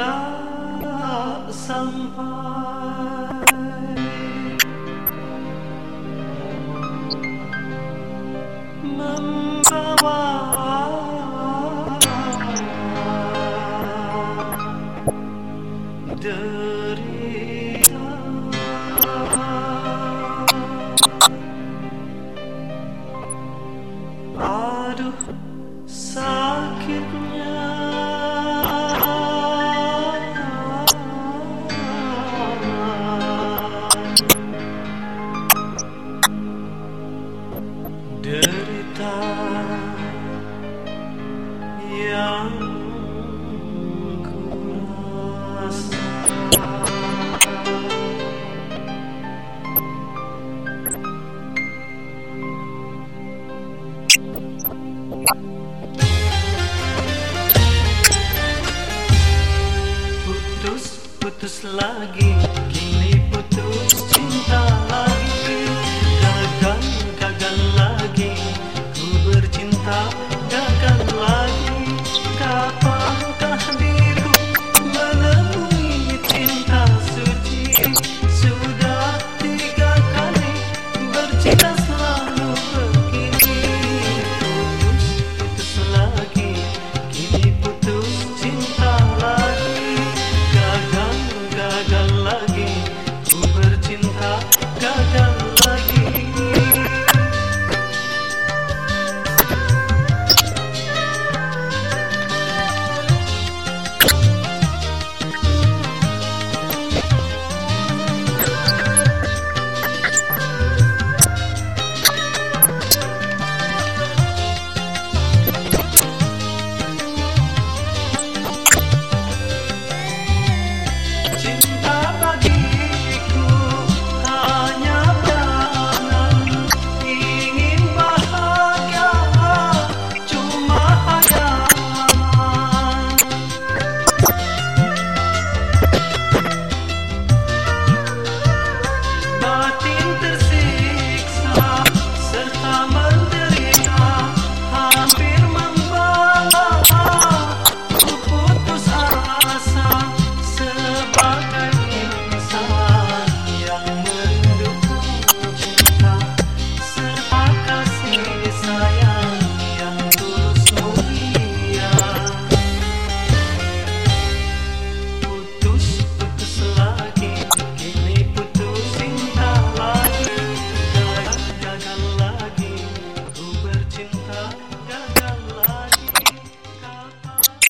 Kita derita yang putus putus lagi Krishna